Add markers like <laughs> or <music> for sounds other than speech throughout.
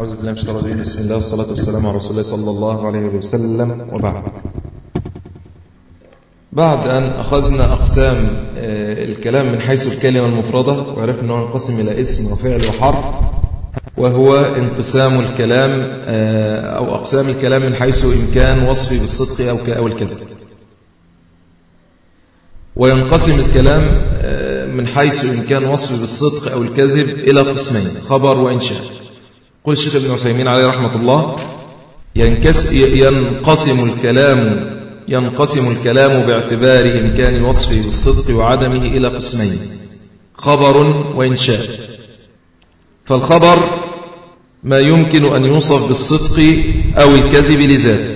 أعوذ بالله من الشيطان الرجيم. بسم الله والصلاة والسلام على رسول الله صلى الله عليه وسلم. وبعد. بعد أن أخذنا أقسام الكلام من حيث الكلمة المفردة وعرفنا أنه ينقسم إلى اسم وفعل وحرف وهو انقسام الكلام أو أقسام الكلام من حيث إمكان وصفه بالصدق أو الكذب. وينقسم الكلام من حيث إمكان وصفه بالصدق أو الكذب إلى قسمين خبر وإنشاء. قل الشيخ ابن عثيمين عليه رحمة الله ينقسم الكلام ينقسم الكلام باعتبار إمكان وصفه بالصدق وعدمه إلى قسمين خبر وإنشاء. فالخبر ما يمكن أن يوصف بالصدق أو الكذب لذاته.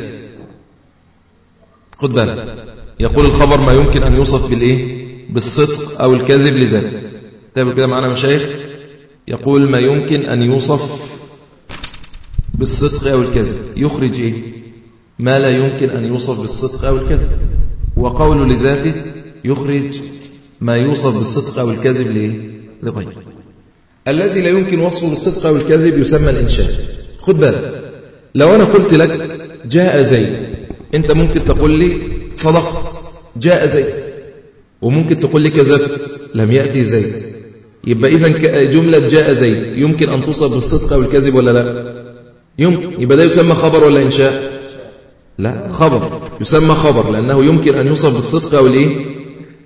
خد بالك. يقول الخبر ما يمكن أن يوصف بالإيه؟ بالصدق أو الكذب لذاته. تابع كده معنا مشايخ يقول ما يمكن أن يوصف بالصدق أو الكذب. يخرج إيه؟ ما لا يمكن أن يوصف بالصدق أو الكذب. وقول لذاته يخرج ما يوصف بالصدق أو الكذب لإيه؟ لغيره. الذي لا يمكن وصفه بالصدق أو الكذب يسمى الإنشاء. خد بالك. لو أنا قلت لك جاء زيد أنت ممكن تقول لي صدقت جاء زيد. وممكن تقول لي كذبت لم يأتي زيد. يبقى إذا جملة جاء زيد يمكن أن توصف بالصدق أو الكذب ولا لا؟ يمكن. يبقى ده يسمى خبر ولا إنشاء؟ لا خبر. يسمى خبر لأنه يمكن أن يوصف بالصدق أو الإيه؟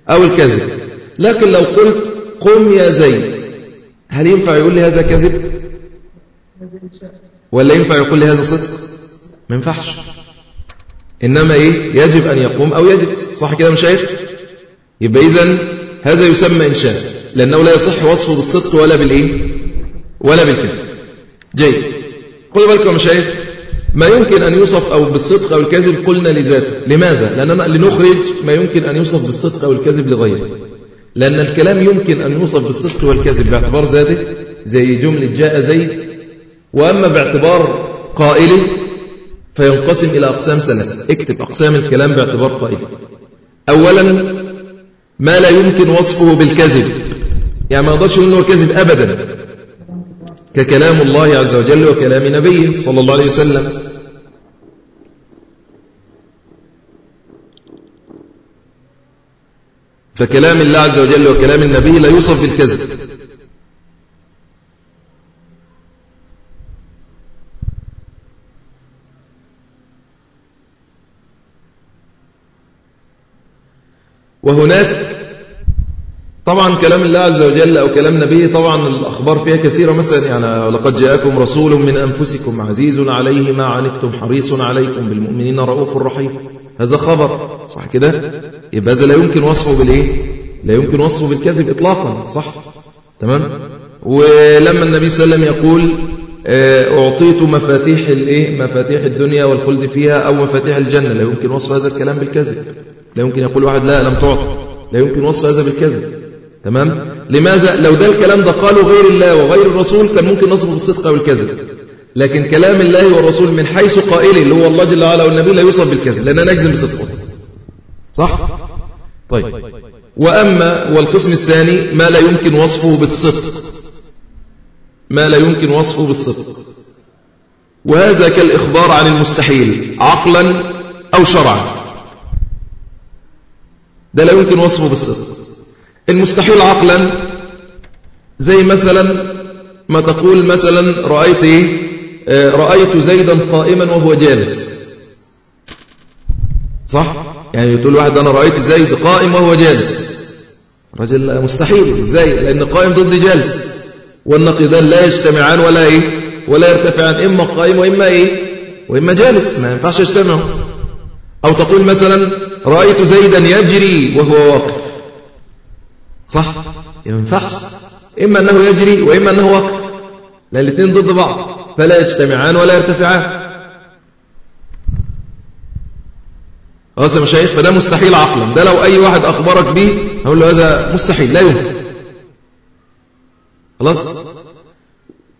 أو الكذب. لكن لو قلت قم يا زيد هل ينفع يقول لي هذا كذب؟ ولا ينفع يقول لي هذا صدق؟ ما ينفعش. إنما إيه؟ يجب أن يقوم أو يجب. صح كده مش شايف يبقى إذن هذا يسمى إنشاء لأنه لا يصح وصفه بالصدق ولا بالإيه؟ ولا بالكذب. جيد. خذوا بالكم مشايخ. ما يمكن أن يوصف أو بالصدق أو الكذب قلنا لذاته. لماذا؟ لأننا لنخرج ما يمكن أن يوصف بالصدق أو الكذب لغيره. لأن الكلام يمكن أن يوصف بالصدق والكذب باعتبار ذاته زي جملة جاء زيد وأما باعتبار قائله فينقسم إلى أقسام ثلاثة اكتب أقسام الكلام باعتبار قائله أولا ما لا يمكن وصفه بالكذب. يعني ما نقدرش نقول كذب أبدا. ككلام الله عز وجل وكلام نبيه صلى الله عليه وسلم. فكلام الله عز وجل وكلام النبي لا يوصف بالكذب. وهناك طبعا كلام الله عز وجل أو كلام نبيه طبعا الأخبار فيها كثيرة. مثلا يعني لقد جاءكم رسول من أنفسكم عزيز عليه ما عنتم حريص عليكم بالمؤمنين رؤوف رحيم. هذا خبر صح كده؟ يبقى هذا لا يمكن وصفه بالإيه؟ لا يمكن وصفه بالكذب إطلاقا صح؟ تمام؟ ولما النبي صلى الله عليه وسلم يقول أعطيت مفاتيح الإيه؟ مفاتيح الدنيا والخلد فيها أو مفاتيح الجنة. لا يمكن وصف هذا الكلام بالكذب. لا يمكن يقول واحد لا لم تعطى لا يمكن وصف هذا بالكذب. تمام؟ لماذا؟ لو ده الكلام ده قاله غير الله وغير الرسول كان ممكن نصفه بالصدق أو الكذب. لكن كلام الله والرسول من حيث قائله اللي هو الله جل وعلا والنبي لا يوصف بالكذب لأننا نجزم بصدقه. صح؟ طيب. وأما والقسم الثاني ما لا يمكن وصفه بالصدق. ما لا يمكن وصفه بالصدق. وهذا كالإخبار عن المستحيل عقلا أو شرعا. ده لا يمكن وصفه بالصدق. المستحيل عقلا زي مثلا ما تقول مثلا رأيت إيه؟ رأيت زيدا قائما وهو جالس. صح؟ يعني تقول واحد أنا رأيت زيد قائم وهو جالس. رجل مستحيل إزاي لأن قائم ضد جالس. والنقيضان لا يجتمعان ولا إيه؟ ولا يرتفعان إما قائم وإما إيه؟ وإما جالس. ما ينفعش يجتمعوا. أو تقول مثلا رأيت زيدا يجري وهو واقف. صح؟ ينفعش. إما أنه يجري وإما أنه واقف. لأن الاثنين ضد بعض. فلا يجتمعان ولا يرتفعان. خلاص يا مشايخ فده مستحيل عقلا. ده لو أي واحد أخبرك به هقول له هذا مستحيل لا يمكن. خلاص؟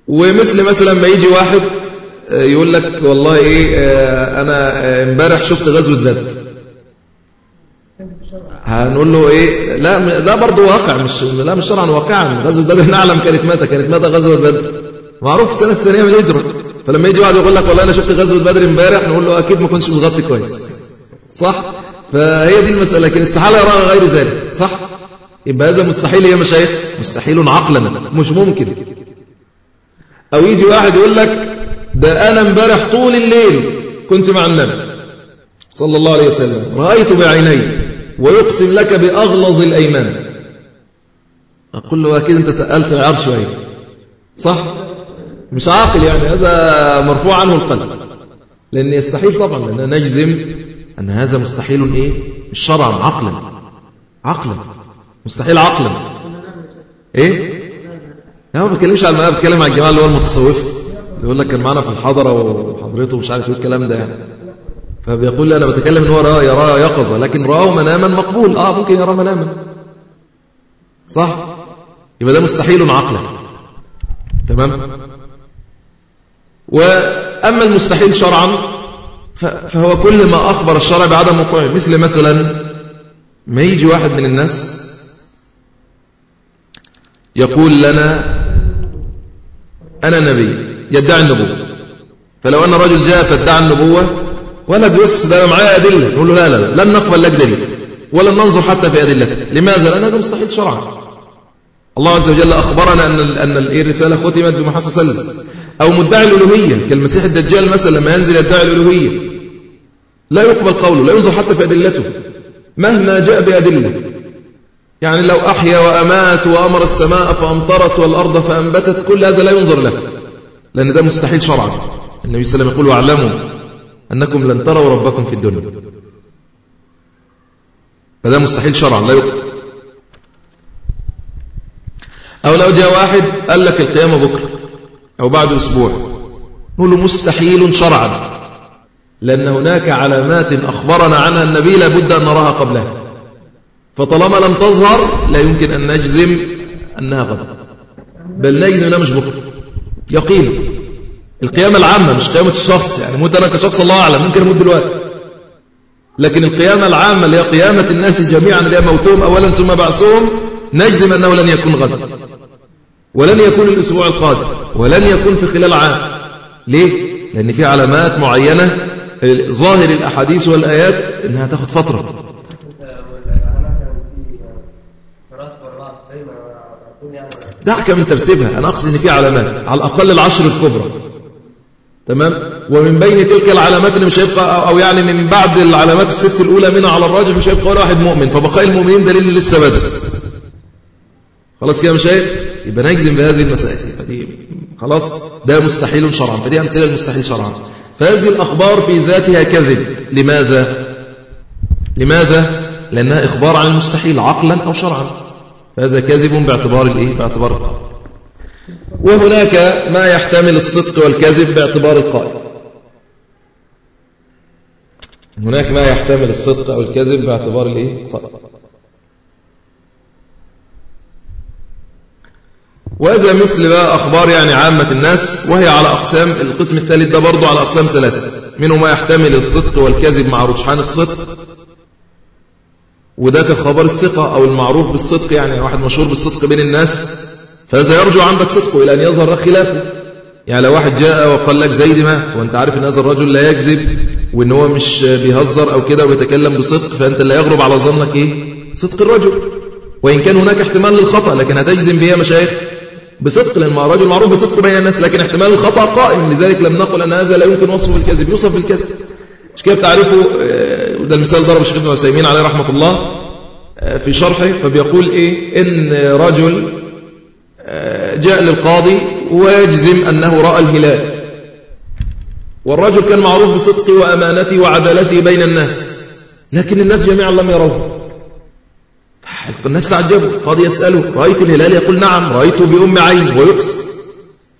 ومثل مثلا ما يجي واحد يقول لك والله إيه أنا امبارح شفت غزوة بدر. هنقول له إيه؟ لا ده برضه واقع مش لا مش شرعا واقعا. غزوة بدر <laughs> نعلم كانت متى كانت متى غزوة بدر. معروف السنة الثانية من الهجرة. فلما يجي واحد يقول لك والله أنا شفت غزوة بدر امبارح نقول له أكيد ما كنتش متغطي كويس. صح؟ فهي دي المسألة لكن استحالة يراها غير ذلك. صح؟ يبقى هذا مستحيل يا مشايخ. مستحيل عقلا. مش ممكن. أو يجي واحد يقول لك ده أنا امبارح طول الليل كنت مع النبي صلى الله عليه وسلم رأيت بعيني. ويقسم لك بأغلظ الأيمان. أقول له أكيد أنت تقلت العار شوية صح؟ مش عاقل يعني هذا مرفوع عنه القلب. لأن يستحيل طبعا لأننا نجزم أن هذا مستحيل إيه؟ مش شرعا عقلا. عقلا. مستحيل عقلا. إيه؟ لا ما بتكلمش على المنام بتكلم على الجماعة اللي هو المتصوف. يقول لك كان معنا في الحضرة وحضرته مش عارف إيه الكلام ده يعني. فبيقول لي أنا بتكلم إن هو رأى يرى يقظة لكن رآه مناما مقبول. آه ممكن يرى مناما. صح؟ يبقى ده مستحيل عقلا تمام؟ وأما المستحيل شرعا فهو كل ما أخبر الشرع بعدم وقوعه مثل مثلا ما يجي واحد من الناس يقول لنا أنا نبي يدعي النبوة. فلو أن رجل جاء فادعى النبوة ولا بيس ده معايا أدلة. نقول له لا لا لن نقبل لك دليل. ولن ننظر حتى في أدلته لماذا؟ لأن هذا مستحيل شرعا. الله عز وجل أخبرنا أن أن الرسالة ختمت بمحمد صلى الله عليه وسلم أو مدعي الألوهية. كالمسيح الدجال مثلا لما ينزل يدعي الألوهية. لا يقبل قوله لا ينظر حتى في أدلته. مهما جاء بأدلة. يعني لو أحيا وأمات وأمر السماء فأمطرت والأرض فأنبتت كل هذا لا ينظر له لأن ده مستحيل شرعا. النبي صلى الله عليه وسلم يقول واعلموا أنكم لن تروا ربكم في الدنيا. فده مستحيل شرعا. لا يقبل أو لو جاء واحد قال لك القيامة بكرة أو بعد أسبوع. نقول له مستحيل شرعا. لأن هناك علامات أخبرنا عنها النبي لابد أن نراها قبلها. فطالما لم تظهر لا يمكن أن نجزم أنها غدا بل نجزم أنها مش بكرة. يقين. القيامة العامة مش قيامة الشخص يعني موت أنا كشخص الله أعلم ممكن أموت دلوقتي. لكن القيامة العامة اللي هي قيامة الناس جميعا اللي هي موتهم أولا ثم بعثهم نجزم أنه لن يكون غدا. ولن يكون الأسبوع القادم ولن يكون في خلال عام. ليه؟ لأن في علامات معينة ظاهر الأحاديث والآيات إنها تاخد فترة. دعك من ترتيبها. أنا أقصد إن في علامات على الأقل العشر الكبرى. تمام؟ ومن بين تلك العلامات اللي مش هيبقى أو يعني من بعد العلامات الست الأولى منها على الراجح مش هيبقى ولا واحد مؤمن. فبقاء المؤمنين دليل لسه بدري. خلاص كده مش هيك يبقى نجزم بهذه المسائل. فدي خلاص ده مستحيل شرعا. فدي أمثلة المستحيل شرعا. فهذه الأخبار في ذاتها كذب. لماذا؟ لماذا؟ لأنها إخبار عن المستحيل عقلا أو شرعا. فهذا كذب باعتبار الإيه؟ باعتبار القائل وهناك ما يحتمل الصدق والكذب باعتبار القائل. هناك ما يحتمل الصدق أو الكذب باعتبار الإيه؟ القائل وهذا مثل بقى أخبار يعني عامة الناس وهي على أقسام القسم الثالث ده برضو على أقسام ثلاثة. منه ما يحتمل الصدق والكذب مع رجحان الصدق وده كخبر الثقة أو المعروف بالصدق يعني واحد مشهور بالصدق بين الناس فهذا يرجع عندك صدقه إلى أن يظهر خلافه. يعني لو واحد جاء وقال لك زيد مات وأنت عارف إن هذا الرجل لا يكذب وإن هو مش بيهزر أو كده وبيتكلم بصدق فأنت اللي يغرب على ظنك إيه؟ صدق الرجل. وإن كان هناك احتمال للخطأ لكن هتجزم به يا مشايخ؟ بصدق لأن رجل معروف بصدق بين الناس لكن احتمال الخطأ قائم. لذلك لم نقل أن هذا لا يمكن وصفه بالكذب. يوصف بالكذب. مش كده بتعرفوا وده المثال ضرب الشيخ ابن عليه رحمة الله في شرحه فبيقول إيه؟ إن رجل جاء للقاضي ويجزم أنه رأى الهلال. والرجل كان معروف بصدقه وأمانته وعدالته بين الناس لكن الناس جميعا لم يروه. الناس تعجبوا قاضي يسأله رأيت الهلال؟ يقول نعم رأيته بأم عين ويقصد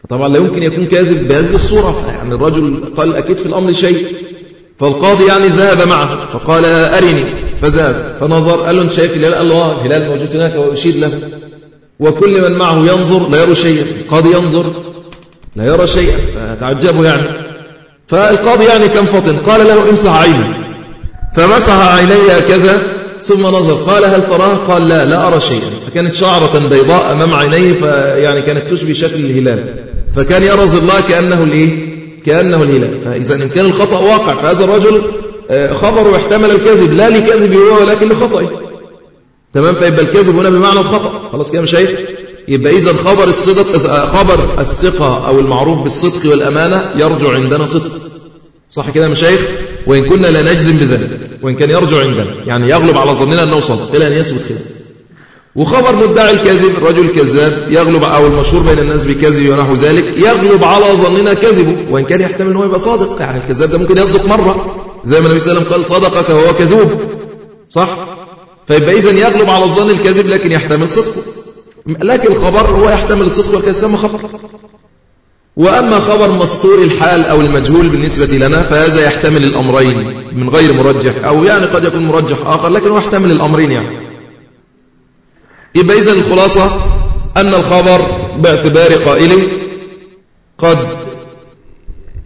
طبعا لا يمكن يكون كاذب بهذه الصورة يعني الرجل قال أكيد في الأمر شيء. فالقاضي يعني ذهب معه فقال أرني. فذهب فنظر قال له أنت شايف الهلال؟ قال له آه الهلال موجود هناك وأشيد له. وكل من معه ينظر لا يرى شيئا. القاضي ينظر لا يرى شيئا. فتعجبوا يعني. فالقاضي يعني كم فطن؟ قال له امسح عيني. فمسح عيني هكذا ثم نظر. قال هل تراه؟ قال لا لا أرى شيئا. فكانت شعرة بيضاء أمام عينيه فيعني كانت تشبه شكل الهلال. فكان يرى ظلها كأنه الإيه؟ كأنه الهلال. فإذا إن كان الخطأ واقع فهذا الرجل آه، خبره احتمل الكذب. لا لكذبه هو ولكن لخطئه. تمام؟ فيبقى الكذب هنا بمعنى الخطأ. خلاص كده شايف يبقى إذا خبر الصدق خبر الثقة أو المعروف بالصدق والأمانة يرجع عندنا صدق. صح كده يا مشايخ وإن كنا لا نجزم بذلك. وإن كان يرجع عندنا. يعني يغلب على ظننا أنه صدق. إلى أن يثبت خلاف وخبر مدعي الكذب رجل كذاب يغلب أو المشهور بين الناس بكذب ونحو ذلك يغلب على ظننا كذبه وإن كان يحتمل أنه يبقى صادق. يعني الكذاب ده ممكن يصدق مرة. زي ما النبي صلى الله عليه وسلم قال صدقك وهو كذوب. صح؟ فيبقى إذن يغلب على الظن الكذب لكن يحتمل صدقه. لكن الخبر هو يحتمل الصدق والكذب يسمى خبر. وأما خبر مستور الحال أو المجهول بالنسبة لنا فهذا يحتمل الأمرين من غير مرجح أو يعني قد يكون مرجح آخر لكن هو يحتمل الأمرين يعني. يبقى إذن الخلاصة أن الخبر باعتبار قائله قد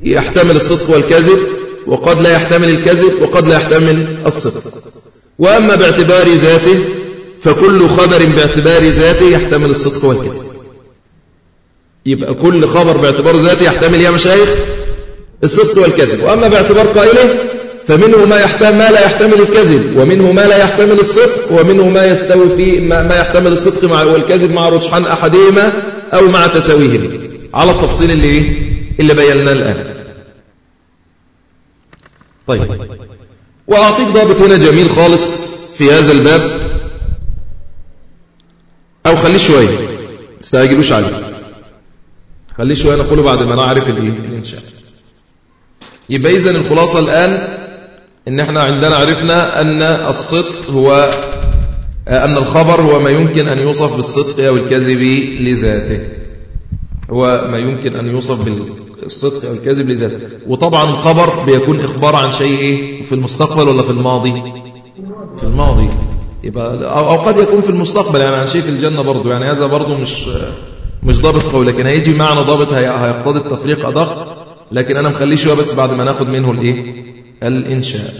يحتمل الصدق والكذب وقد لا يحتمل الكذب وقد لا يحتمل الصدق. وأما باعتبار ذاته فكل خبر باعتبار ذاته يحتمل الصدق والكذب. يبقى كل خبر باعتبار ذاته يحتمل يا مشايخ الصدق والكذب. وأما باعتبار قائله فمنه ما يحتمل ما لا يحتمل الكذب ومنه ما لا يحتمل الصدق ومنه ما يستوي في ما, ما يحتمل الصدق مع والكذب مع رجحان أحدهما أو مع تساويهما. على التفصيل اللي اللي بيناه الآن. طيب. وأعطيك ضابط هنا جميل خالص في هذا الباب. أو خليه شوية تستعجلوش عليه خليه شوية نقوله بعد ما نعرف الإيه الإنشاء يبقى إذن الخلاصة الآن إن إحنا عندنا عرفنا أن الصدق هو أن الخبر هو ما يمكن أن يوصف بالصدق أو الكذب لذاته. هو ما يمكن أن يوصف بالصدق أو الكذب لذاته. وطبعا الخبر بيكون إخبار عن شيء إيه؟ في المستقبل ولا في الماضي؟ في الماضي. يبقى أو قد يكون في المستقبل. يعني عن شيء في الجنة برضو. يعني هذا برضو مش مش ضابط قوي. لكن هيجي معنى ضابط هيقتضي التفريق أدق. لكن أنا مخليه شوية بس بعد ما ناخد منه الإيه؟ الإنشاء.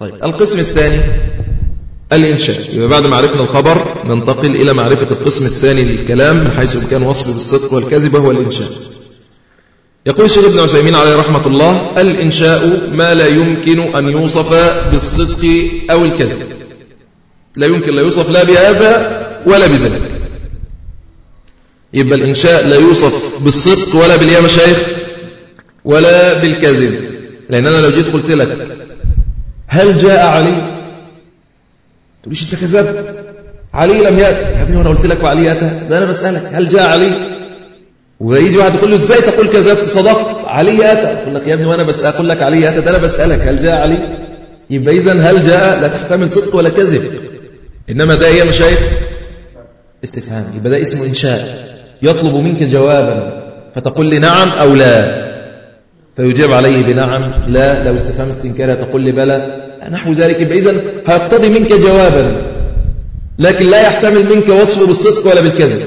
طيب القسم الثاني. الإنشاء. يبقى بعد ما عرفنا الخبر ننتقل إلى معرفة القسم الثاني للكلام من حيث كان وصفه بالصدق والكذب هو الإنشاء. يقول الشيخ ابن عثيمين عليه رحمة الله الإنشاء ما لا يمكن أن يوصف بالصدق أو الكذب. لا يمكن لا يوصف لا بهذا ولا بذلك. يبقى الإنشاء لا يوصف بالصدق ولا باليا مشايخ ولا بالكذب. لأن أنا لو جيت قلت لك هل جاء علي؟ تقوليش أنت كذبت؟ علي لم يأتي. يا ابني وأنا قلت لك وعلي أتى ده أنا بسألك هل جاء علي؟ ويجي واحد يقول له إزاي تقول كذبت صدقت. علي أتى. أقول لك يا ابني وأنا بس أقول لك علي أتى. ده أنا بسألك هل جاء علي؟ يبقى إذن هل جاء؟ لا تحتمل صدق ولا كذب. إنما ده إيه مشايخ؟ استفهام. يبقى ده اسمه إنشاء. يطلب منك جوابا. فتقول لي نعم أو لا. فيجيب عليه بنعم. لا. لو استفهام استنكار تقول لي بلى. نحو ذلك. يبقى إذن هيقتضي منك جوابا. لكن لا يحتمل منك وصفه بالصدق ولا بالكذب.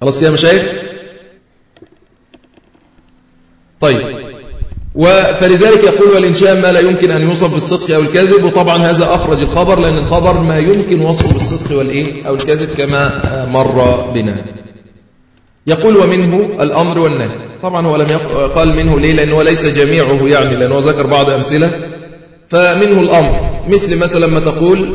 خلاص كده مشايخ؟ طيب. فلذلك يقول والإنشاء ما لا يمكن أن يوصف بالصدق أو الكذب وطبعا هذا أخرج الخبر لأن الخبر ما يمكن وصفه بالصدق والإيه؟ أو الكذب كما مر بنا. يقول ومنه الأمر والنهي. طبعا هو لم قال منه ليه؟ لأنه ليس جميعه يعني لأنه ذكر بعض أمثلة. فمنه الأمر. مثل مثلا ما تقول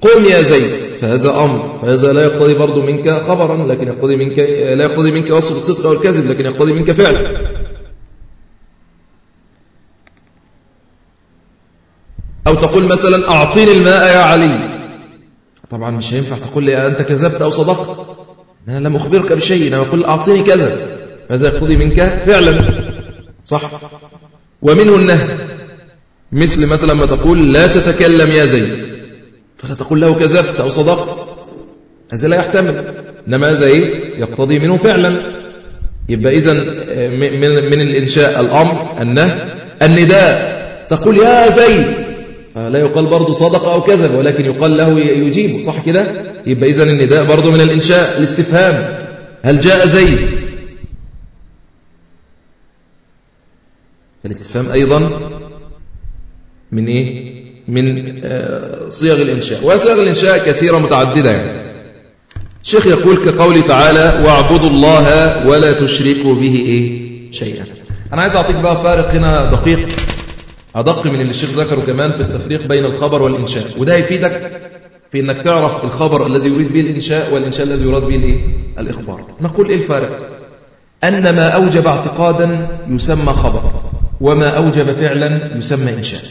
قم يا زيد. فهذا أمر. فهذا لا يقتضي برضو منك خبرا لكن يقتضي منك لا يقتضي منك وصف الصدق أو الكذب لكن يقتضي منك فعل أو تقول مثلا أعطيني الماء يا علي. طبعا مش هينفع تقول لي أنت كذبت أو صدقت. أنا لم أخبرك بشيء أنا أقول أعطيني كذا. هذا يقتضي منك؟ فعلا. صح. ومنه النهي. مثل مثلا ما تقول لا تتكلم يا زيد. فلا تقول له كذبت أو صدقت. هذا لا يحتمل. إنما هذا إيه؟ يقتضي منه فعلا. يبقى إذن من, من الإنشاء الأمر النهي النداء. تقول يا زيد. فلا يقال برضه صدق أو كذب ولكن يقال له يجيب صح كده؟ يبقى إذن النداء برضه من الإنشاء الاستفهام. هل جاء زيد؟ فالاستفهام أيضا من إيه؟ من آه، صيغ الإنشاء. وصيغ الإنشاء كثيرة متعددة يعني. الشيخ يقول كقول تعالى واعبدوا الله ولا تشركوا به إيه؟ شيئا. أنا عايز أعطيك بقى فارق هنا دقيق. أدق من اللي الشيخ ذكره كمان في التفريق بين الخبر والإنشاء. وده هيفيدك في أنك تعرف الخبر الذي يريد به الإنشاء والإنشاء الذي يراد به الإيه؟ الإخبار. نقول إيه الفارق؟ أن ما أوجب اعتقادا يسمى خبر وما أوجب فعلا يسمى إنشاء.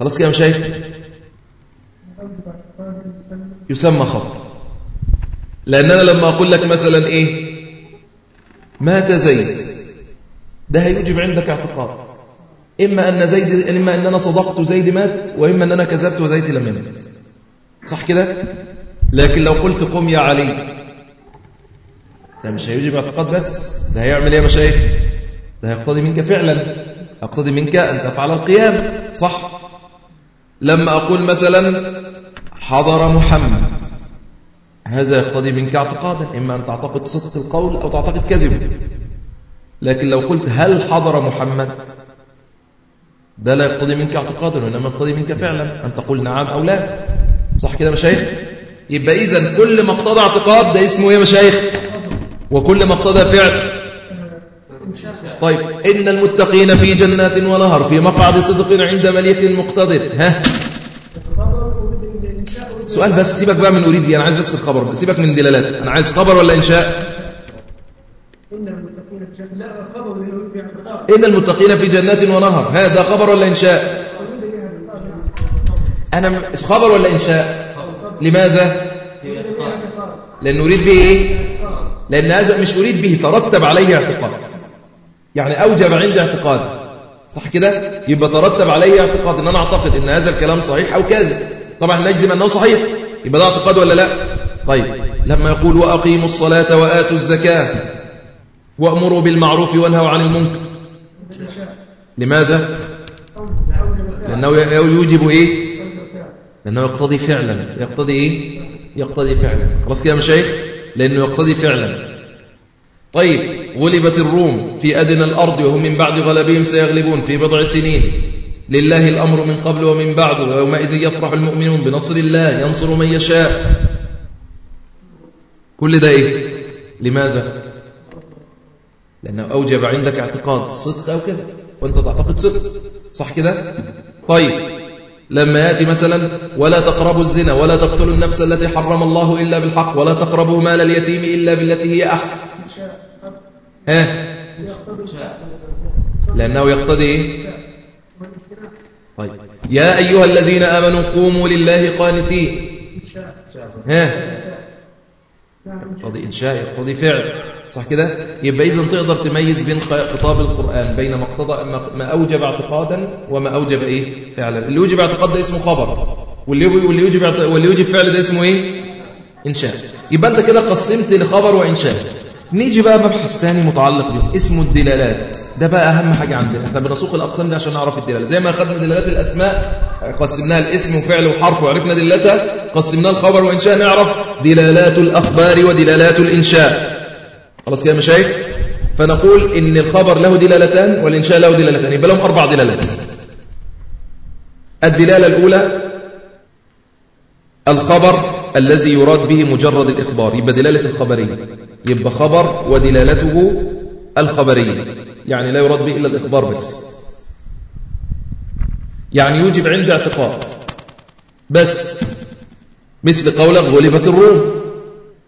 خلاص كده مشايخ؟ يسمى خبر. لأن أنا لما أقول لك مثلا إيه؟ مات زيد ده هيوجب عندك اعتقاد. إما أن زيد إما أن أنا صدقت زيد مات وإما أن أنا كذبت وزيد لم يمت صح كده؟ لكن لو قلت قم يا علي. ده مش هيوجب اعتقاد بس ده هيعمل إيه يا مشايخ؟ ده هيقتضي منك فعلا. يقتضي منك أن تفعل القيام. صح؟ لما أقول مثلا حضر محمد هذا يقتضي منك اعتقادا إما أن تعتقد صدق القول أو تعتقد كذبه. لكن لو قلت هل حضر محمد ده لا يقتضي منك اعتقادا وإنما يقتضي منك فعلا. أن تقول نعم أو لا. صح كده مشايخ؟ يبقى إذا كل ما اقتضى اعتقاد ده اسمه إيه مشايخ؟ وكل ما اقتضى فعل. طيب إن المتقين في جنات ونهر في مقعد صدق عند مليك مقتدر. ها؟ سؤال بس سيبك بقى من أريد أنا عايز بس الخبر سيبك من دلالات. أنا عايز خبر ولا إنشاء؟ إن المتقين في جنات ونهر. هذا خبر ولا إنشاء أنا خبر ولا إنشاء لماذا؟ لأن أريد به إيه؟ لأن هذا مش أريد به ترتب عليه اعتقاد. يعني أوجب عندي اعتقاد. صح كده؟ يبقى ترتب عليه اعتقاد إن أنا أعتقد إن هذا الكلام صحيح أو كاذب. طبعا نجزم أنه صحيح. يبقى ده اعتقاد ولا لا؟ طيب. لما يقول وأقيموا الصلاة وآتوا الزكاة. وأمروا بالمعروف وانهوا عن المنكر. لماذا؟ لأنه يوجب إيه؟ لأنه يقتضي فعلا. يقتضي إيه؟ يقتضي فعلا. خلاص كده يا مشايخ؟ لأنه يقتضي فعلا. طيب غلبت الروم في أدنى الأرض وهم من بعد غلبهم سيغلبون في بضع سنين. لله الأمر من قبل ومن بعد ويومئذ يفرح المؤمنون بنصر الله ينصر من يشاء. كل ده إيه؟ لماذا؟ لأنه أوجب عندك اعتقاد صدق أو كذا وأنت تعتقد صدق. صح كده؟ طيب. لما يأتي مثلا ولا تقربوا الزنا ولا تقتلوا النفس التي حرم الله إلا بالحق ولا تقربوا مال اليتيم إلا بالتي هي أحسن. ها؟ لأنه يقتضي إيه؟ طيب. يا أيها الذين آمنوا قوموا لله قانتين. ها؟ يقتضي إنشاء يقتضي فعل. صح كده؟ يبقى إذن تقدر تميز بين خطاب القرآن بين ما اقتضى ما أوجب اعتقادا وما أوجب إيه؟ فعلا. اللي يوجب اعتقاد ده اسمه خبر. واللي واللي يوجب واللي يوجب فعل ده اسمه إيه؟ إنشاء. يبقى أنت كده قسمت لخبر وإنشاء. نيجي بقى مبحث ثاني متعلق به اسمه الدلالات. ده بقى أهم حاجة عندنا. إحنا بنسوق الأقسام دي عشان نعرف الدلالة. زي ما أخذنا دلالات الأسماء قسمناها الاسم وفعل وحرف وعرفنا دلالتها قسمناها الخبر وإنشاء نعرف دلالات الأخبار ودلالات الإنشاء. خلاص كده مشايخ فنقول إن الخبر له دلالتان والإنشاء له دلالتان يبقى لهم أربع دلالات. الدلالة الأولى الخبر الذي يراد به مجرد الإخبار يبقى دلالة الخبرية يبقى خبر ودلالته الخبرية يعني لا يراد به إلا الإخبار بس. يعني يوجب عند اعتقاد بس مثل قولك غلبت الروم.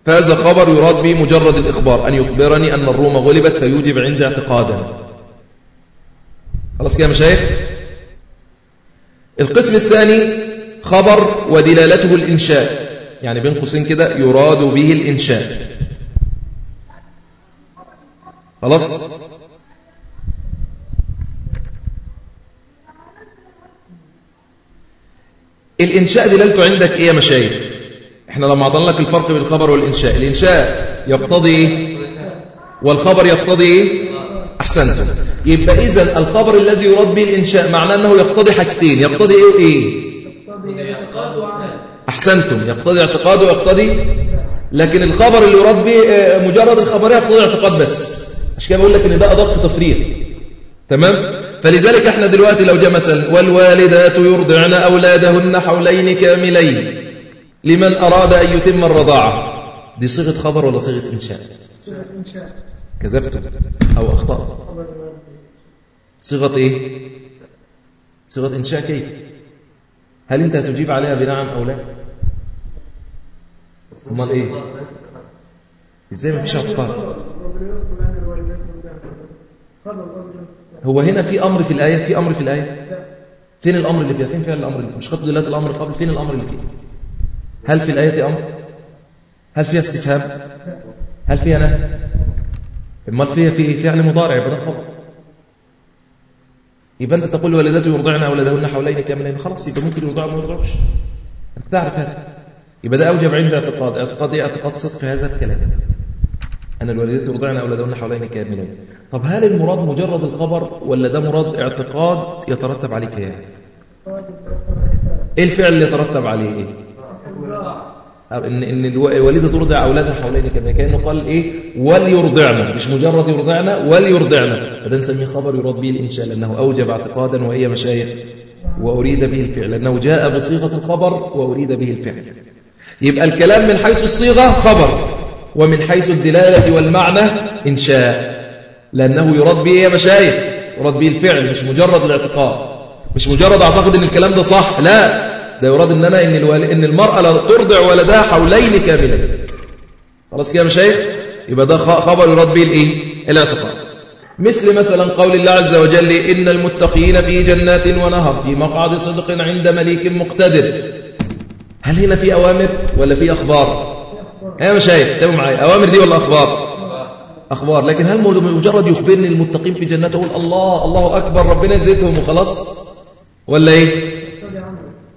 فهذا خبر يراد به مجرد الإخبار أن يخبرني أن الروم غلبت فيوجب عند اعتقادا. خلاص كده مشايخ؟ القسم الثاني خبر ودلالته الإنشاء. يعني بين قوسين كده يراد به الإنشاء. خلاص؟ الإنشاء دلالته عندك إيه يا مشايخ؟ إحنا لما عطلنا لك الفرق بين الخبر والإنشاء الإنشاء يقتضي والخبر يقتضي أحسنتم يبقى إذا الخبر الذي يراد به الإنشاء معناه أنه يقتضي حاجتين. يقتضي إيه وإيه؟ أحسنتم. يقتضي اعتقاد ويقتضي لكن الخبر اللي يراد به مجرد الخبرية يقتضي اعتقاد بس. عشان كده بقول لك إن ده أدق تفريق. تمام؟ فلذلك إحنا دلوقتي لو جاء مثلا والوالدات يرضعن أولادهن حولين كاملين. لمن أراد أن يتم الرضاعة. دي صيغة خبر ولا صيغة إنشاء؟ صيغة إنشاء. كذبتم أو أخطأت؟ صيغة إيه؟ صيغة إنشاء كيف؟ هل أنت هتجيب عليها بنعم أو لا؟ أمال إيه؟ إزاي ما فيش اعتقاد هو هنا في أمر في الآية؟ في أمر في الآية؟ فين الأمر اللي فيها؟ فين فعل الأمر اللي فيها مش خط دلالة الأمر قبل فين الأمر اللي فيها هل في الآية أمر؟ هل فيها استفهام؟ هل فيها نهي؟ أمال فيها في فعل مضارع ده خبر. يبقى أنت تقول والدته يرضعن اولادهن حولين كاملين. خلاص يبقى ممكن يرضعوا ما يرضعوش أنت تعرف هذا. يبقى ده أوجب عند اعتقاد. اعتقاد إيه؟ اعتقاد صدق هذا الكلام. أن الوالدات يرضعن أولادهن حولين كاملين. طب هل المراد مجرد الخبر ولا ده مراد اعتقاد يترتب عليه؟ فعل إيه الفعل اللي يترتب عليه؟ إيه ان إن الوالده ترضع اولادها حوالين كما كانه قال إيه؟ وليرضعنا مش مجرد يرضعنا وليرضعنا. فده نسميه خبر يراد به الانشاء لأنه أوجب اعتقادا وهي مشايخ وأريد به الفعل لأنه جاء بصيغة الخبر وأريد به الفعل. يبقى الكلام من حيث الصيغة خبر ومن حيث الدلالة والمعنى انشاء لأنه يراد به مشايخ يراد به الفعل مش مجرد الاعتقاد. مش مجرد أعتقد إن الكلام ده صح لا. ده يراد ان أنا إن إن المرأة لا ترضع ولدها حولين كاملين. خلاص كده يا مشايخ؟ يبقى ده خبر يراد به الإيه؟ الاعتقاد. مثل مثلا قول الله عز وجل إن المتقين في جنات ونهر في مقعد صدق عند مليك مقتدر. هل هنا في أوامر ولا في أخبار؟ يا مشايخ تابعوا معايا. أوامر دي ولا أخبار؟ أخبار. لكن هل مجرد يخبرني المتقين في جنات أقول الله الله أكبر ربنا يزيدهم وخلاص؟ ولا إيه؟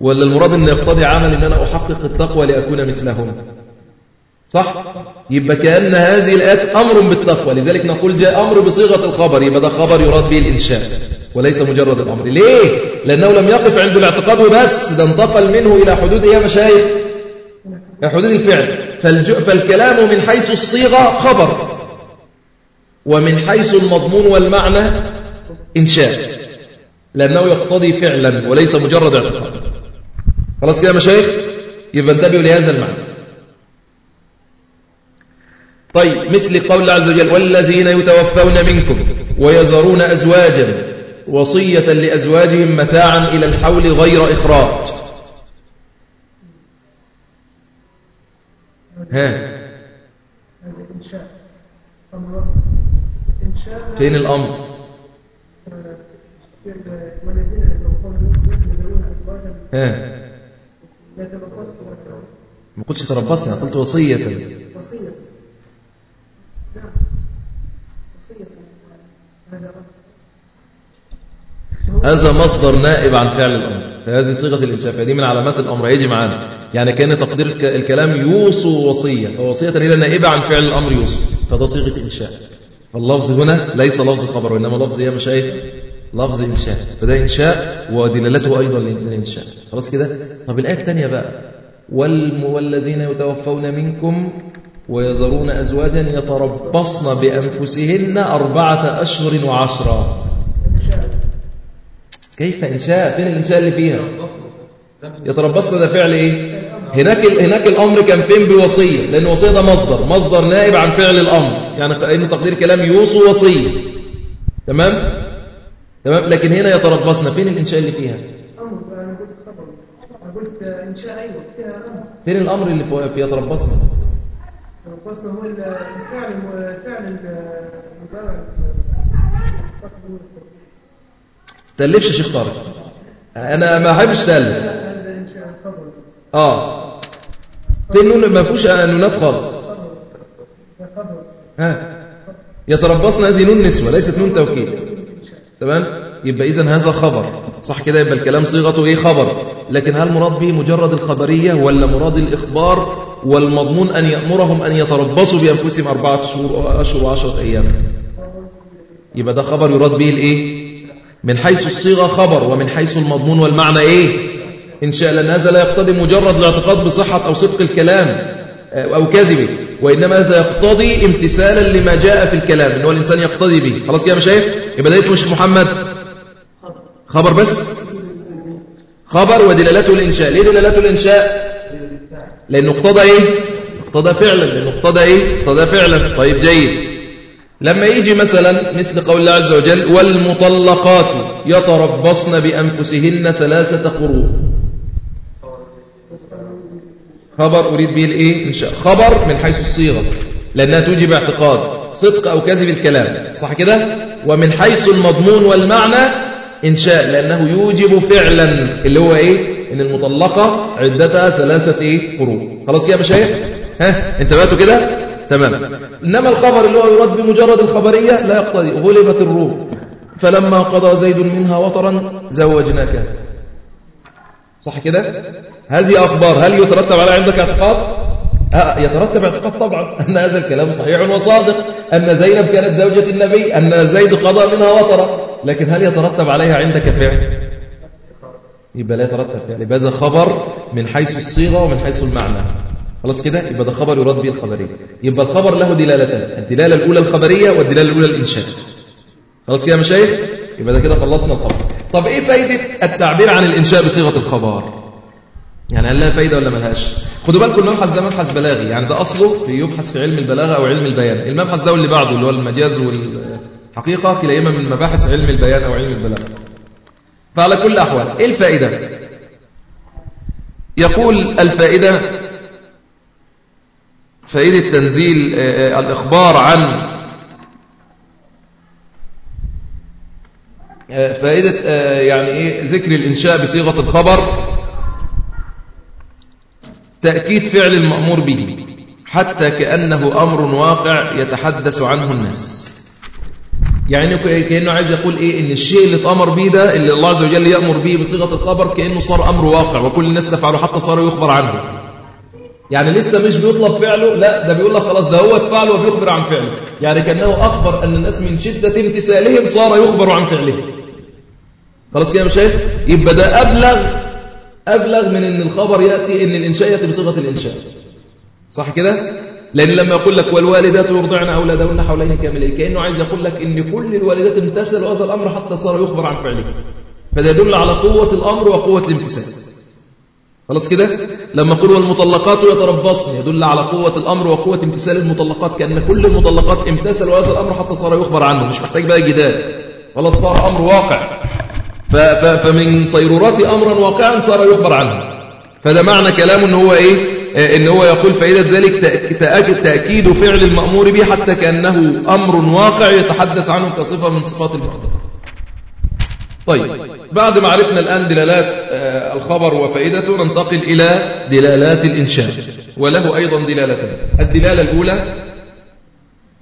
ولا المراد أن يقتضي عمل أن أنا أحقق التقوى لأكون مثلهم. صح؟ يبقى كأن هذه الآيات أمر بالتقوى. لذلك نقول جاء أمر بصيغة الخبر. يبقى ده خبر يراد به الإنشاء. وليس مجرد الأمر. ليه؟ لأنه لم يقف عند الاعتقاد وبس. ده انتقل منه إلى حدود إيه يا مشايخ؟ حدود الفعل. فالكلام من حيث الصيغة خبر. ومن حيث المضمون والمعنى إنشاء. لأنه يقتضي فعلا وليس مجرد اعتقاد. خلاص كده مشايخ يبقى انتبهوا لهذا المعنى. طيب مثل قول الله عز وجل والذين يتوفون منكم ويذرون أزواجا وصية لأزواجهم متاعا إلى الحول غير إخراج. ها؟ فين الأمر؟ ها؟ ما قلتش تربصنا قلت وصية. وصية. نعم. وصية. هذا مصدر نائب عن فعل الأمر. هذه صيغة الإنشاء فهذه من علامات الأمر. هيجي معانا. يعني كأن تقدير الكلام يوصو وصية. فوصية هي نائبة عن فعل الأمر يوصو. فده صيغة إنشاء. فاللفظ هنا ليس لفظ خبر وإنما لفظ يا مشايخ. لفظ إنشاء. فده إنشاء ودلالته أيضا للإنشاء. خلاص كده؟ طب الآية الثانية بقى. والذين يتوفون منكم ويذرون أزواجا يتربصن بأنفسهن أربعة أشهر وعشرة كيف إنشاء؟ فين الإنشاء اللي فيها؟ يتربصن ده فعل إيه؟ هناك هناك الأمر كان فين بوصية لأن الوصية ده مصدر. مصدر نائب عن فعل الأمر. يعني إن تقدير كلام يوصوا وصية. تمام؟ تمام؟ لكن هنا يتربصن فين الإنشاء اللي فيها؟ قلت إنشاء أيوة فيها أمر فين الأمر اللي في يتربصن يتربصن هو الفعل فعل المضارع تلفش شيخ طارق. أنا ما أحبش تلف آه. فين نون؟ ما فيهوش نونات خالص. ها. يتربصن هذه نون نسوة ليست نون توكيد. تمام؟ يبقى إذن هذا خبر. صح كده؟ يبقى الكلام صيغته إيه؟ خبر. لكن هل مراد به مجرد الخبرية ولا مراد الإخبار والمضمون أن يأمرهم أن يتربصوا بأنفسهم أربعة شهور أشهر وعشرة أيام؟ يبقى ده خبر يراد به الإيه؟ من حيث الصيغة خبر ومن حيث المضمون والمعنى إيه؟ إن شاء الله. هذا لا يقتضي مجرد الاعتقاد بصحة أو صدق الكلام. أو كذبه وإنما هذا يقتضي امتثالا لما جاء في الكلام إن هو الإنسان يقتضي به. خلاص كده يا مشايخ؟ يبقى ده اسمه شيخ محمد. خبر بس. خبر ودلالته الإنشاء. ليه دلالته الإنشاء؟ لأنه اقتضى إيه؟ اقتضى فعلا. لأنه اقتضى إيه؟ اقتضى فعلا. طيب جيد. لما يجي مثلا مثل قول الله عز وجل والمطلقات يتربصن بأنفسهن ثلاثة قروء خبر أريد به الإيه؟ إنشاء خبر من حيث الصيغة. لأنها توجب اعتقاد. صدق أو كذب الكلام. صح كده؟ ومن حيث المضمون والمعنى إنشاء لأنه يوجب فعلا. اللي هو إيه؟ إن المطلقة عدتها ثلاثة إيه؟ قروء. خلاص كده يا مشايخ؟ ها؟ انتبهتوا كده؟ تمام. إنما الخبر اللي هو يرد بمجرد الخبرية لا يقتضي. غلبت الروح. فلما قضى زيد منها وطرا زوجناك. صح كده؟ هذه أخبار هل يترتب على عندك اعتقاد؟ آه يترتب اعتقاد طبعا. <laughs> أن هذا الكلام صحيح وصادق. أن زينب كانت زوجة النبي أن زيد قضى منها وطرا. لكن هل يترتب عليها عندك فعل؟ يبقى لا يترتب فعل. هذا خبر من حيث الصيغة ومن حيث المعنى. خلاص كده؟ يبقى ده خبر يراد به الخبرية. يبقى الخبر له دلالتان. الدلالة الأولى الخبرية والدلالة الأولى الإنشاء خلاص كده يا مشايخ؟ يبقى ده كده خلصنا الخبر. طب إيه فايدة التعبير عن الإنشاء بصيغة الخبر يعني هل لها فايدة ولا ملهاش؟ خدوا بالكم المبحث ده مبحث بلاغي يعني ده أصله في يبحث في علم البلاغة أو علم البيان. المبحث ده واللي بعده اللي هو المجاز والحقيقة كلاهما من مباحث علم البيان أو علم البلاغة. فعلى كل الأحوال إيه الفائدة؟ يقول الفائدة فائدة تنزيل آه، آه، الإخبار عن آه، فائدة يعني إيه ذكر الإنشاء بصيغة الخبر تأكيد فعل المأمور به حتى كأنه أمر واقع يتحدث عنه الناس. يعني كأنه عايز يقول إيه إن الشيء اللي تأمر به ده اللي الله عز وجل يأمر به بصيغة الخبر كأنه صار أمر واقع وكل الناس تفعله حتى صار يخبر عنه. يعني لسه مش بيطلب فعله لا ده بيقول لك خلاص ده هو فعله وبيخبر عن فعله. يعني كأنه أخبر أن الناس من شدة امتثالهم صار يخبر عن فعله. خلاص كده يا شايف يبقى ده أبلغ أبلغ من أن الخبر يأتي أن الإنشاء يأتي بصيغة الإنشاء. صح كده؟ لأن لما يقول لك والوالدات يرضعن أولادهن حولين كاملين كأنه عايز يقول لك أن كل الوالدات امتثلوا هذا الأمر حتى صار يخبر عن فعله فده يدل على قوة الأمر وقوة الامتثال. خلاص كده؟ لما قلوا المطلقات يتربصن يدل على قوة الأمر وقوة امتثال المطلقات كأن كل المطلقات امتثلوا هذا الأمر حتى صار يخبر عنه. مش محتاج بقى جدال. خلاص صار أمر واقع. فمن صيرورات أمرا واقعا صار يخبر عنه. فده معنى كلامه إن هو إيه؟ آه، إن هو يقول فائدة ذلك تأكيد فعل المأمور به حتى كأنه أمر واقع يتحدث عنه كصفة من صفات المقدر طيب بعد ما عرفنا الآن دلالات آه، الخبر وفائدته ننتقل إلى دلالات الإنشاء. وله أيضا دلالتان الدلالة الأولى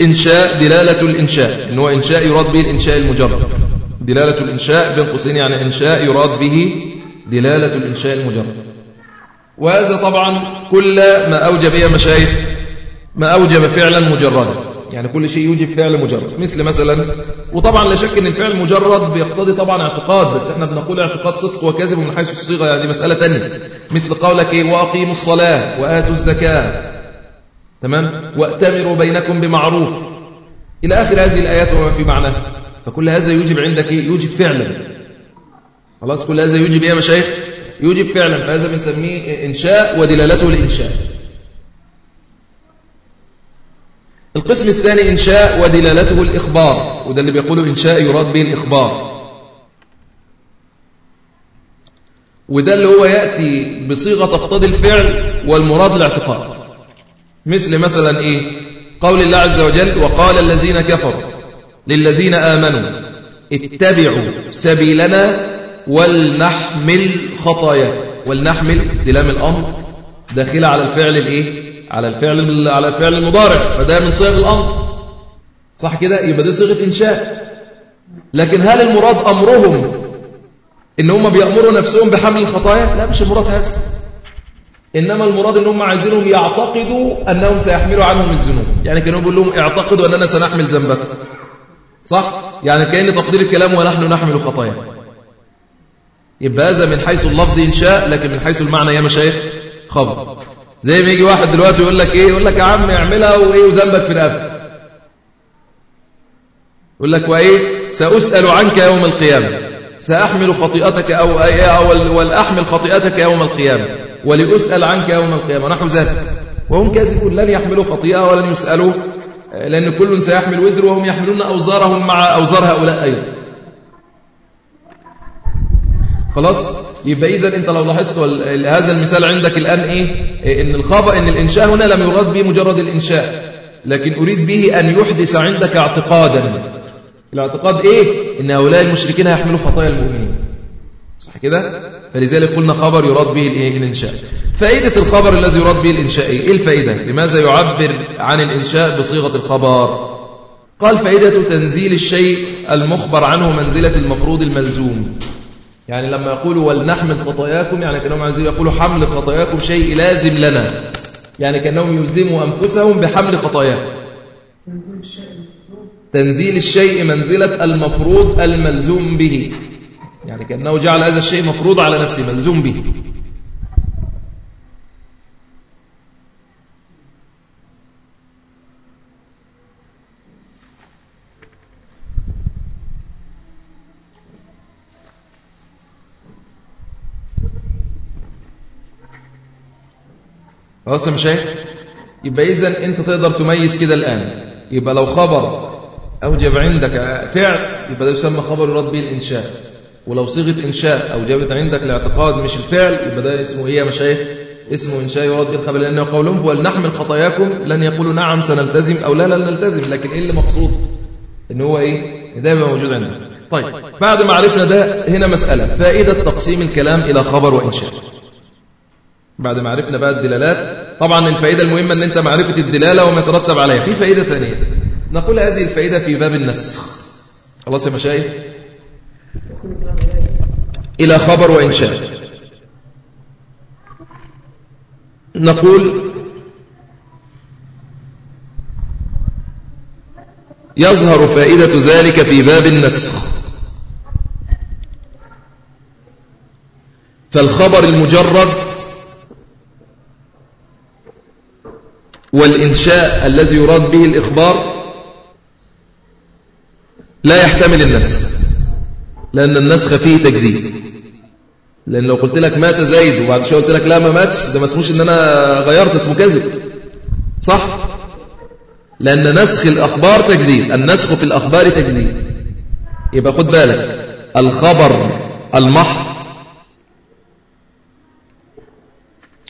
إنشاء دلالة الإنشاء إن هو إنشاء يراد به الإنشاء المجرد. دلالة الإنشاء بين قوسين يعني إنشاء يراد به دلالة الإنشاء المجرد. وهذا طبعا كل ما أوجب يا مشايخ ما أوجب فعلا مجردا. يعني كل شيء يوجب فعل مجرد. مثل مثلا وطبعا لا شك إن الفعل مجرد بيقتضي طبعا اعتقاد بس إحنا بنقول اعتقاد صدق وكذب من حيث الصيغة. يعني دي مسألة ثانية مثل قولك إيه وأقيموا الصلاة وآتوا الزكاة. تمام؟ وأتمروا بينكم بمعروف. إلى آخر هذه الآيات وما في معناها فكل هذا يوجب عندك إيه؟ يوجب فعلا. خلاص كل هذا يوجب إيه يا مشايخ؟ يوجب فعلا. فهذا بنسميه إنشاء ودلالته الانشاء القسم الثاني إنشاء ودلالته الإخبار وده اللي بيقولوا إنشاء يراد به الإخبار. وده اللي هو يأتي بصيغة تقتضي الفعل والمراد الاعتقاد. مثل مثلا إيه؟ قول الله عز وجل وقال الذين كفروا للذين آمنوا. اتبعوا سبيلنا ولنحمل خطايا ولنحمل للام الأمر. داخلة على الفعل الإيه؟ على الفعل على الفعل المضارع. فده من صيغ الأمر. صح كده؟ يبقى دي صيغة إنشاء. لكن هل المراد أمرهم إن هم بيأمروا نفسهم بحمل الخطايا؟ لا مش المراد هذا. إنما المراد إن هم عايزينهم يعتقدوا أنهم سيحملوا عنهم الذنوب. يعني كانوا بيقول لهم اعتقدوا أننا سنحمل ذنبكم صح؟ يعني كأن تقدير الكلام ونحن نحمل خطايا يبقى هذا من حيث اللفظ إنشاء لكن من حيث المعنى يا مشايخ خبر. زي ما يجي واحد دلوقتي يقول لك إيه؟ يقول لك يا عم اعملها وإيه؟ وذنبك في رقبتك يقول لك وإيه؟ سأسأل عنك يوم القيامة. سأحمل خطيئتك أو, أو والأحمل خطيئتك يوم القيامة. ولأسأل عنك يوم القيامة. نحو ذلك. وهم كاذبون لن يحملوا خطيئة ولن يسألوا لأن كل سيحمل وزر وهم يحملون أوزارهم مع أوزار هؤلاء أيضا. خلاص؟ يبقى إذا أنت لو لاحظت هذا المثال عندك الآن إيه؟ إن الخبر إن الإنشاء هنا لم يراد به مجرد الإنشاء لكن أريد به أن يحدث عندك اعتقادا. الاعتقاد إيه؟ إن هؤلاء المشركين هيحملوا خطايا المؤمنين. صح كده؟ فلذلك قلنا خبر يراد به الإيه؟ الإنشاء. فائدة الخبر الذي يراد به الإنشاء إيه؟ الفائدة؟ لماذا يعبر عن الإنشاء بصيغة الخبر؟ قال فائدة تنزيل الشيء المخبر عنه منزلة المفروض الملزوم. يعني لما يقولوا ولنحمل خطاياكم يعني كأنهم عايزين يقولوا حمل خطاياكم شيء لازم لنا. يعني كأنهم يلزموا أنفسهم بحمل خطاياهم. تنزيل الشيء منزلة المفروض الملزوم به. يعني كأنه جعل هذا الشيء مفروض على نفسه ملزوم به. خلاص يا مشايخ؟ يبقى إذا أنت تقدر تميز كده الآن. يبقى لو خبر أوجب عندك فعل يبقى ده يسمى خبر يراد به الإنشاء. ولو صيغة إنشاء أوجبت عندك الاعتقاد مش الفعل يبقى ده اسمه إيه يا مشايخ؟ اسمه إنشاء به الخبر لأنه قولهم ولنحمل خطاياكم لن يقولوا نعم سنلتزم أو لا لن نلتزم لكن إيه اللي مقصود؟ إن هو إيه؟ ده يبقى موجود عندك طيب بعد ما عرفنا ده هنا مسألة فائدة تقسيم الكلام إلى خبر وإنشاء. بعد ما عرفنا بقى الدلالات طبعا الفائدة المهمة أن أنت معرفة الدلالة وما يترتب عليها. في فائدة ثانية نقول هذه الفائدة في باب النسخ. خلاص يا مشايخ؟ إلى خبر وإنشاء نقول يظهر فائدة ذلك في باب النسخ. فالخبر المجرد والإنشاء الذي يراد به الإخبار لا يحتمل النسخ. لأن النسخ فيه تجزيد لأن لو قلت لك مات زيد وبعد شوية قلت لك لا ما ماتش ده ما اسموش إن أنا غيرت اسمه كذب. صح؟ لأن نسخ الأخبار تجزيد النسخ في الأخبار تجزيد يبقى خد بالك الخبر المحض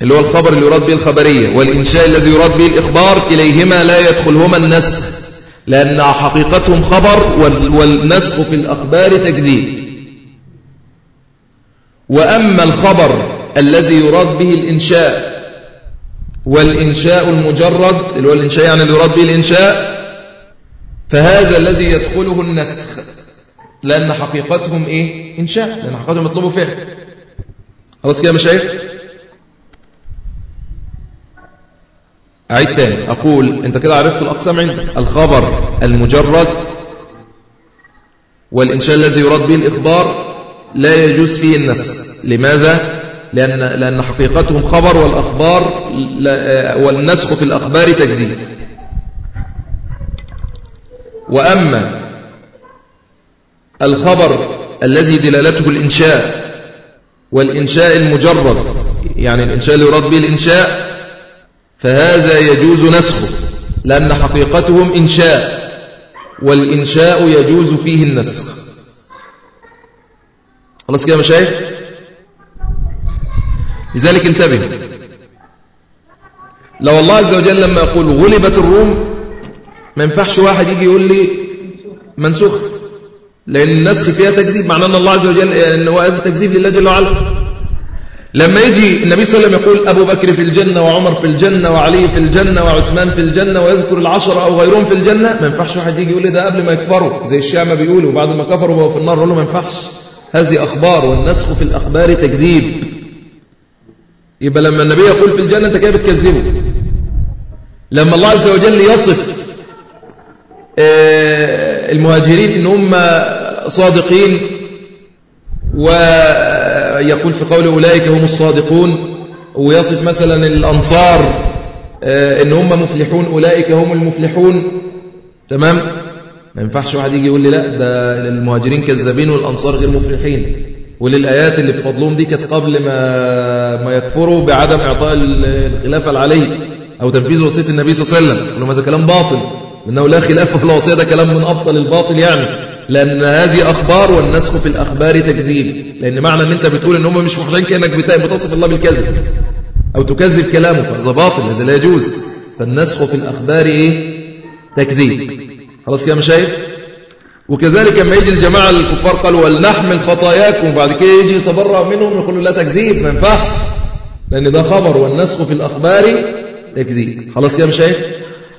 اللي هو الخبر اللي يراد به الخبرية والإنشاء الذي يراد به الإخبار كليهما لا يدخلهما النسخ لأن حقيقتهم خبر والنسخ في الأخبار تكذيب وأما الخبر الذي يراد به الإنشاء والإنشاء المجرد اللي هو الإنشاء يعني اللي يراد به الإنشاء فهذا الذي يدخله النسخ لأن حقيقتهم إيه؟ إنشاء لأن حقيقتهم يطلبوا فعل. خلاص كده مشايخ؟ أعيد تاني. أقول أنت كده عرفت الأقسام عندك. الخبر المجرد والإنشاء الذي يراد به الإخبار لا يجوز فيه النسخ. لماذا؟ لأن, لأن حقيقتهم خبر والأخبار والنسخ في الأخبار تجزيل وأما الخبر الذي دلالته الإنشاء والإنشاء المجرد يعني الإنشاء اللي يراد به الإنشاء فهذا يجوز نسخه لأن حقيقتهم إنشاء والإنشاء يجوز فيه النسخ. خلاص كده مشايخ؟ لذلك انتبه. لو الله عز وجل لما يقول غلبت الروم ما ينفعش واحد يجي يقول لي منسوخ. لأن النسخ فيها تكذيب معناه أن الله عز وجل أنه هذا تكذيب لله جل وعلا. لما يجي النبي صلى الله عليه وسلم يقول أبو بكر في الجنة وعمر في الجنة وعلي في الجنة وعثمان في الجنة ويذكر العشرة أو غيرهم في الجنة ما ينفعش واحد يجي يقول لي ده قبل ما يكفروا زي الشيعة بيقولوا وبعد ما كفروا وهو في النار يقول له ما ينفعش. هذه أخبار والنسخ في الأخبار تكذيب. يبقى لما النبي يقول في الجنة أنت كده بتكذبه. لما الله عز وجل يصف آه، المهاجرين إن هم صادقين و يقول في قول أولئك هم الصادقون ويصف مثلا الأنصار آه، إن هم مفلحون أولئك هم المفلحون. تمام؟ ما ينفعش واحد يجي يقول لي لا ده المهاجرين كذابين والأنصار غير مفلحين. وللآيات اللي بفضلهم دي كانت قبل ما ما يكفروا بعدم إعطاء الخلافة العلي أو تنفيذ وصية النبي صلى الله عليه وسلم. قالوا هذا كلام باطل إنه لا خلاف في الوصية ده كلام من أبطل الباطل يعني. لأن هذه أخبار والنسخ في الأخبار تكذيب. لأن معنى أن أنت بتقول أن هم مش محتاجين كأنك بتصف الله بالكذب. أو تكذب كلامه فهذا باطل هذا لا يجوز. فالنسخ في الأخبار إيه؟ تكذيب. خلاص كده مشايخ وكذلك لما يجي الجماعة الكفار قالوا ولنحمل خطاياكم وبعد كده يجي يتبرأ منهم يقولوا لا تكذيب ما ينفعش لأن ده خبر والنسخ في الأخبار تكذيب. خلاص كده مشايخ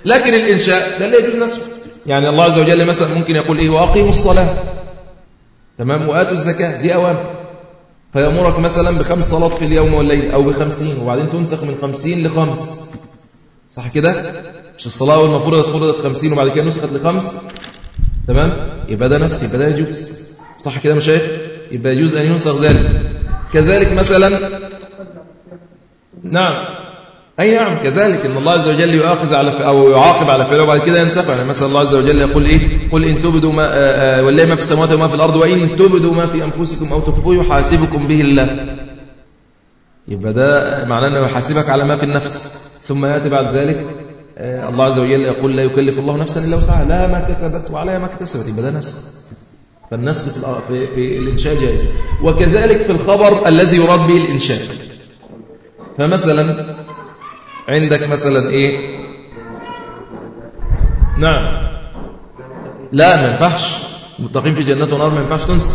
لكن الإنشاء ده اللي يجوز نسخه يعني الله عز وجل مثلا ممكن يقول إيه؟ وأقيموا الصلاة. تمام؟ وآتوا الزكاة. دي أوامر. فيأمرك مثلا بخمس صلاة في اليوم والليل أو بخمسين وبعدين تنسخ من خمسين لخمس. صح كده؟ مش الصلاة المفروض فرضت خمسين وبعد كده نسخت لخمس؟ تمام؟ يبقى ده نسخ يبقى ده يجوز. صح كده مشايخ يبقى يجوز أن ينسخ ذلك. كذلك مثلا نعم. أي نعم كذلك إن الله عز وجل يؤاخذ على أو يعاقب على فعله وبعد كده ينسخ يعني مثلا الله عز وجل يقول إيه؟ قل إن تبدوا ما آه، آه، والله ما في السماوات وما في الأرض وإن تبدوا ما في أنفسكم أو تخفوه يحاسبكم به الله. يبقى ده معناه أنه يحاسبك على ما في النفس. ثم يأتي بعد ذلك آه، الله عز وجل يقول لا يكلف الله نفسا إلا وسعها. لها ما كسبت وعليها ما اكتسبت. يبقى ده نسخ. فالنسخ في, في الإنشاء جائز. وكذلك في الخبر الذي يراد به الإنشاء. فمثلا عندك مثلا إيه؟ نعم. لا ما ينفعش. المتقين في جنات ونار ما ينفعش تنسى.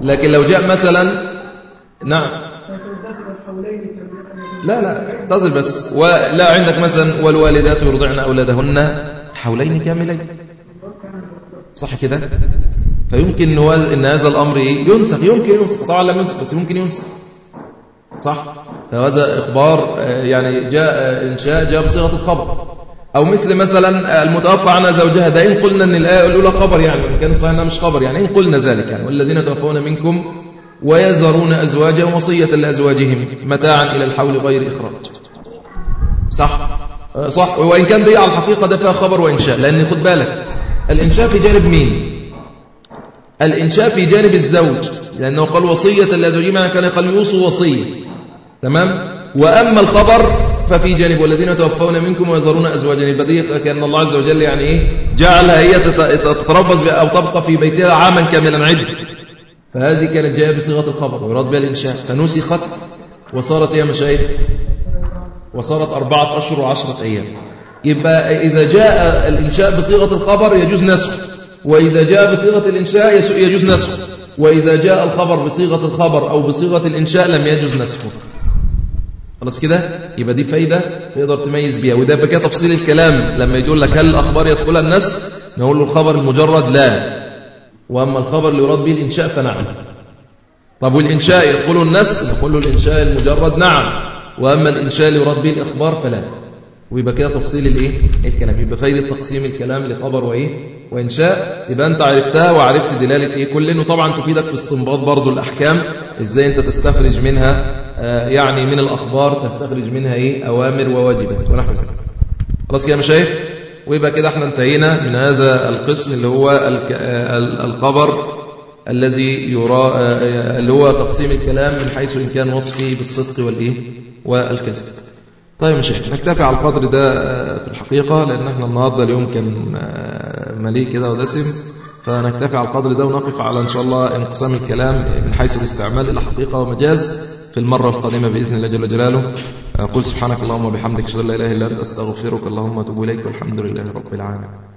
لكن لو جاء مثلا نعم. لا لا اتصل بس. ولا عندك مثلا والوالدات يرضعن أولادهن حولين كاملين. صح كده؟ فيمكن إن هذا الأمر ينسخ يمكن ينسخ طبعا لم ينسخ بس ممكن ينسخ. صح؟ فهذا إخبار آه، يعني جاء آه، إنشاء جاء بصيغة الخبر. أو مثل مثلا المتوفى عنها زوجها ده إن قلنا أن الآية الأولى خبر يعني كان صحيح أنها مش خبر يعني إن قلنا ذلك يعني. والذين توفون منكم ويزرون أزواجا وصية لأزواجهم متاعا إلى الحول غير إخراج. صح؟ صح. وإن كان دي على الحقيقة ده خبر وإنشاء. لأن خد بالك الإنشاء في جانب مين؟ الإنشاء في جانب الزوج. لأنه قال وصية لأزواجهم كان قال يوصوا وصية. تمام؟ وأما الخبر ففي جانب والذين توفون منكم ويذرون أزواجا. يبقى كأن الله عز وجل يعني إيه؟ جعلها هي تتربص أو تبقى في بيتها عاما كاملا عدة فهذه كانت جاية بصيغة الخبر ويراد بها الإنشاء. فنسخت وصارت يا مشايخ وصارت أربعة أشهر وعشرة أيام. يبقى إذا جاء الإنشاء بصيغة الخبر يجوز نسخ وإذا جاء بصيغة الإنشاء يجوز نسخ. وإذا جاء الخبر بصيغة الخبر أو بصيغة الإنشاء لم يجوز نسخه. خلاص كده؟ يبقى دي فايدة تقدر تميز بيها. وده بقى تفصيل الكلام. لما يقول لك هل الأخبار يدخلها النسخ؟ نقول له الخبر المجرد لا. وأما الخبر اللي يراد به الإنشاء فنعم. طب والإنشاء يدخله النسخ؟ نقول الإنشاء المجرد نعم. وأما الإنشاء اللي يراد به الإخبار فلا. ويبقى كده تفصيل الإيه؟ الكلام. يبقى فايدة تقسيم الكلام لخبر وإيه؟ وإنشاء. يبقى أنت عرفتها وعرفت دلالة إيه كل إنه طبعا تفيدك في استنباط برضو الأحكام. إزاي أنت تستخرج منها؟ آه يعني من الأخبار تستخرج منها إيه؟ أوامر وواجبات ونحو ذلك. خلاص كده يا مشايخ؟ ويبقى كده إحنا انتهينا من هذا القسم اللي هو الخبر الذي يرى اللي هو تقسيم الكلام من حيث إن كان وصفه بالصدق والإيه والكذب. طيب مش نكتفي على القدر ده في الحقيقة لأن إحنا النهاردة اليوم كان مليء كده ودسم فنكتفي على القدر ده ونقف على إن شاء الله انقسام الكلام من حيث الاستعمال إلى حقيقة ومجاز. في المرة القادمة بإذن الله جل جلاله. أقول سبحانك اللهم وبحمدك أشهد أن لا إله إلا أنت أستغفرك اللهم وأتوب إليك والحمد لله رب العالمين.